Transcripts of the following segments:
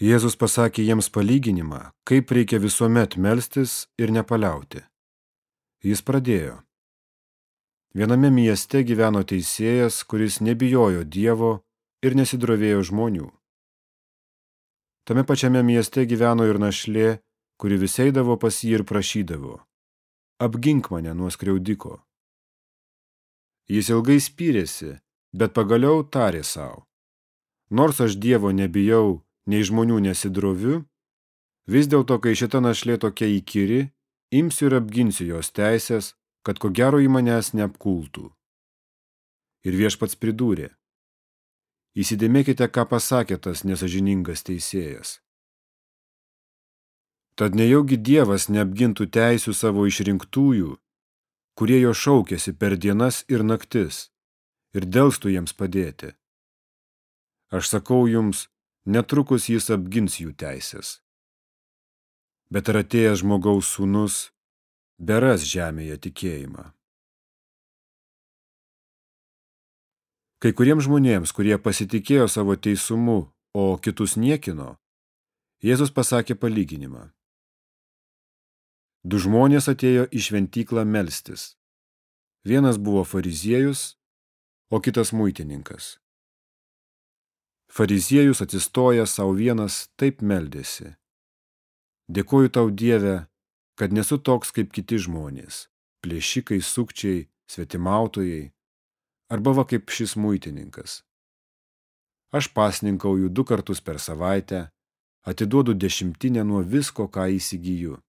Jėzus pasakė jiems palyginimą, kaip reikia visuomet melstis ir nepaliauti. Jis pradėjo. Viename mieste gyveno teisėjas, kuris nebijojo Dievo ir nesidrovėjo žmonių. Tame pačiame mieste gyveno ir našlė, kuri vis eidavo pas jį ir prašydavo – apgink mane nuo skriaudiko. Jis ilgai spyrėsi, bet pagaliau tarė savo. Nors aš Dievo nebijau, nei žmonių nesidroviu, vis dėlto, kai šita našlė tokia įkyri, imsiu ir apginsiu jos teisės, kad ko gero į manęs neapkultų. Ir viešpats pridūrė. Įsidėmėkite, ką pasakė tas nesažiningas teisėjas. Tad nejaugi Dievas neapgintų teisių savo išrinktųjų, kurie jo šaukėsi per dienas ir naktis, ir dėlstų jiems padėti. Aš sakau jums, netrukus jis apgins jų teisės. Bet ar atėjęs žmogaus sūnus, beras žemėje tikėjimą. Kai kuriems žmonėms, kurie pasitikėjo savo teisumu, o kitus niekino, Jėzus pasakė palyginimą. Du žmonės atėjo į šventyklą melstis. Vienas buvo fariziejus, o kitas muitininkas. Fariziejus atsistojęs savo vienas taip meldėsi. Dėkoju tau Dieve, kad nesu toks kaip kiti žmonės, plėšikai, sukčiai, svetimautojai, arba va kaip šis muitininkas. Aš pasninkauju du kartus per savaitę, atiduodu dešimtinę nuo visko, ką įsigiju.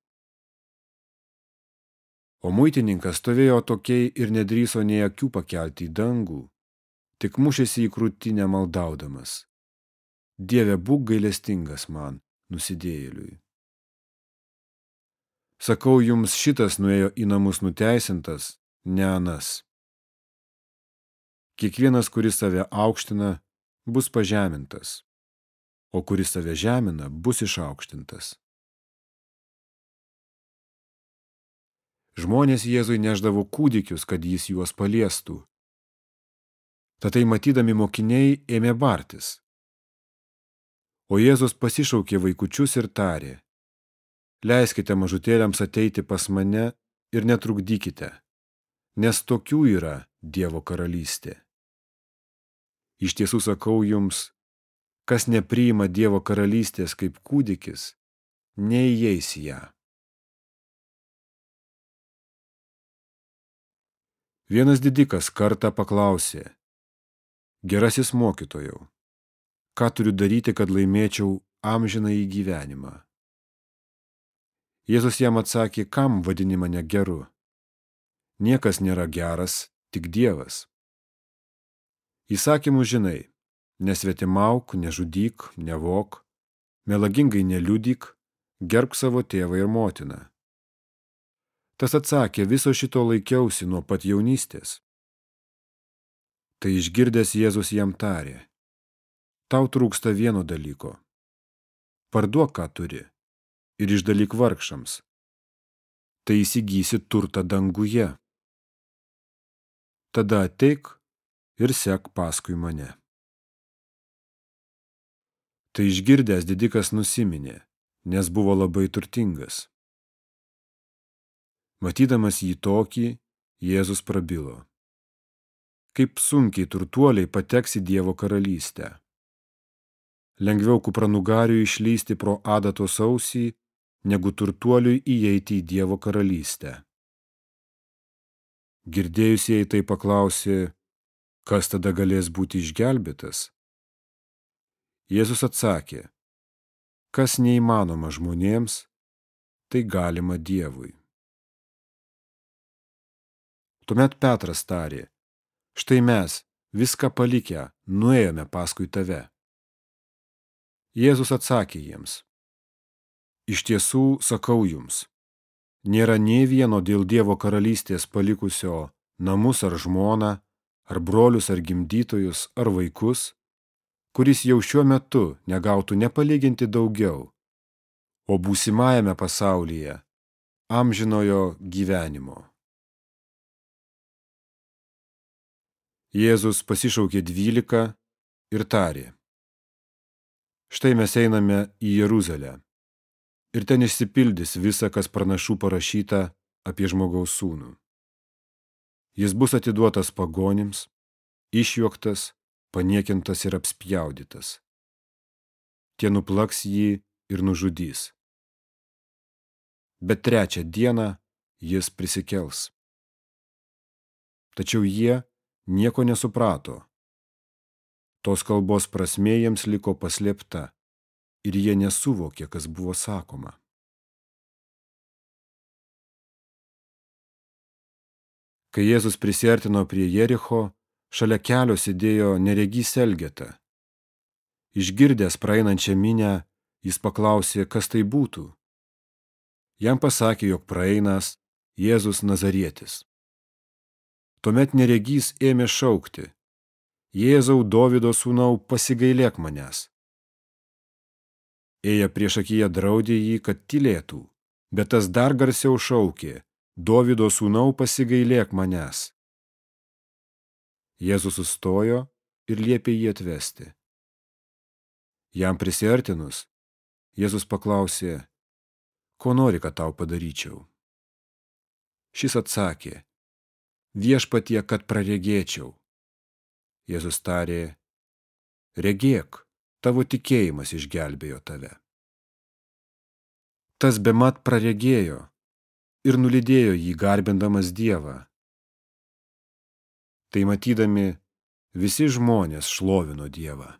O muitininkas stovėjo tokiai ir nedryso nei akių pakelti į dangų, tik mušėsi į krūtinę maldaudamas. Dieve, būk gailestingas man, nusidėjėliui. Sakau jums, šitas nuėjo į namus nuteisintas, ne anas. Kiekvienas, kuris save aukština, bus pažemintas, o kuris save žemina, bus išaukštintas. Žmonės Jėzui neždavo kūdikius, kad jis juos paliestų. Tatai matydami mokiniai ėmė bartis. O Jėzus pasišaukė vaikučius ir tarė, leiskite mažutėliams ateiti pas mane ir netrukdykite, nes tokių yra Dievo karalystė. Iš tiesų sakau jums, kas nepriima Dievo karalystės kaip kūdikis, neįeis ją. Vienas didikas kartą paklausė, gerasis mokytojau, ką turiu daryti, kad laimėčiau amžiną į gyvenimą? Jėzus jam atsakė, kam vadini mane geru? Niekas nėra geras, tik Dievas. Įsakymų žinai, nesvetimauk, nežudyk, nevok, melagingai neliudyk, gerbk savo tėvą ir motiną. Tas atsakė, viso šito laikiausi nuo pat jaunystės. Tai išgirdęs Jėzus jam tarė, tau trūksta vieno dalyko. Parduok, ką turi, ir išdalyk vargšams. Tai įsigysi turtą danguje. Tada ateik ir sek paskui mane. Tai išgirdęs didikas nusiminė, nes buvo labai turtingas. Matydamas jį tokį, Jėzus prabilo. Kaip sunkiai turtuoliai pateks į Dievo karalystę. Lengviau kupranugariui išlysti pro adato sausį, negu turtuoliui įeiti į Dievo karalystę. Girdėjusieji tai paklausė, kas tada galės būti išgelbėtas. Jėzus atsakė, kas neįmanoma žmonėms, tai galima Dievui. Tuomet Petras tarė, štai mes, viską palikę, nuėjome paskui tave. Jėzus atsakė jiems, iš tiesų sakau jums, nėra nei vieno dėl Dievo karalystės palikusio namus ar žmoną, ar brolius ar gimdytojus, ar vaikus, kuris jau šiuo metu negautų nepalyginti daugiau, o būsimajame pasaulyje amžinojo gyvenimo. Jėzus pasišaukė dvylika ir tarė. Štai mes einame į Jeruzalę. Ir ten išsipildys visa, kas pranašų parašyta apie žmogaus sūnų. Jis bus atiduotas pagonims, išjuoktas, paniekintas ir apspjaudytas. Tie nuplaks jį ir nužudys. Bet trečią dieną jis prisikels. Tačiau jie nieko nesuprato. Tos kalbos prasmė jiems liko paslėpta ir jie nesuvokė, kas buvo sakoma. Kai Jėzus prisartino prie Jericho, šalia kelio sėdėjo neregys Elgeta. Išgirdęs praeinančią minę, jis paklausė, kas tai būtų. Jam pasakė, jog praeinas Jėzus Nazarietis. Tuomet neregys ėmė šaukti, Jėzau Dovido sūnau, pasigailėk manęs. Ėja prieš akiją draudė jį, kad tylėtų, bet tas dar garsiau šaukė, Dovido sūnau, pasigailėk manęs. Jėzus sustojo ir liepė jį atvesti. Jam prisiartinus, Jėzus paklausė, ko nori, kad tau padaryčiau. Šis atsakė, viešpatie, kad praregėčiau. Jėzus tarė, regėk, tavo tikėjimas išgelbėjo tave. Tas bemat praregėjo ir nulydėjo jį garbindamas Dievą. Tai matydami, visi žmonės šlovino Dievą.